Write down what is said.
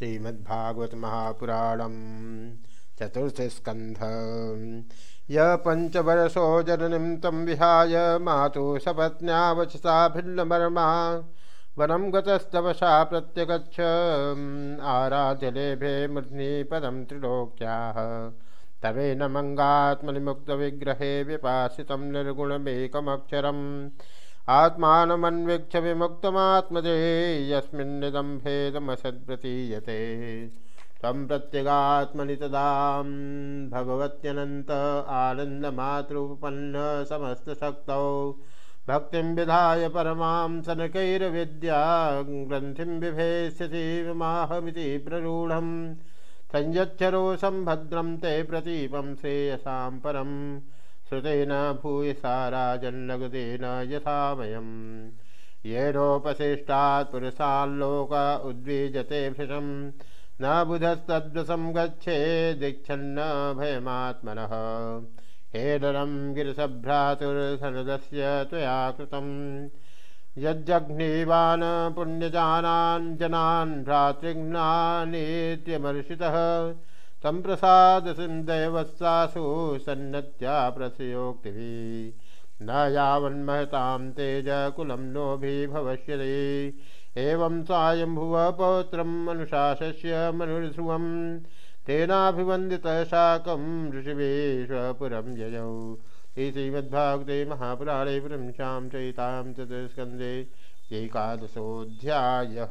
श्रीमद्भागवत महापुराण चतुर्थ स्कंध य पंचवर्षो जननीं तं विहाय मातु सपत्न्या वचसा भिन्नमर्मा वनं गतस्तवशा प्रत्यगच्छ। आराध्यलेभे मूर्ध्नि त्रिलोक्याः। तवेन मङ्गात्मनिमुक्तविग्रहे विपासितं निर्गुणमेकमक्षरम्। आत्मानमन्वीक्ष विमुक्तमात्मजे यस्मिन्निदं भेदमसद्प्रतीयते त्वं प्रत्यगात्मनि तदां भगवत्यनन्त आनन्दमातृपन्न समस्तशक्तौ भक्तिं विधाय परमां सनकैर्विद्या ग्रन्थिं बिभेष्यति माहमिति प्ररूढं संयच्छरो सम्भद्रं ते प्रतीपं श्रेयसां परम्। श्रुतेन भूयसा राजन्नगदेन यथा वयम् येनोपशिष्टात् पुरुषाल्लोक उद्वीजते भृशं न बुधस्तद्वसं गच्छेदिच्छन्न भयमात्मनः। हे नरं गिरिसभ्रातुर्धनदस्य त्वया कृतं यज्जघ्नीवान् पुण्यजानान् जनान् भ्रातृघ्नानीत्यमर्षितः। संप्रसाद दैवत्सासु सन्नत्या प्रसयोक्तिभिः न यावन्महतां तेजकुलं नोभिभवष्यति एवं सायम्भुव पौत्रम् अनुशास्य मनुर्ध्रुवं। तेनाभिवन्दितः शाकं ऋषिवेश्वपुरं ययौ। श्रीमद्भागवते महापुराणे पुरंशां चयितां चतुस्कन्धे एकादशोऽध्यायः।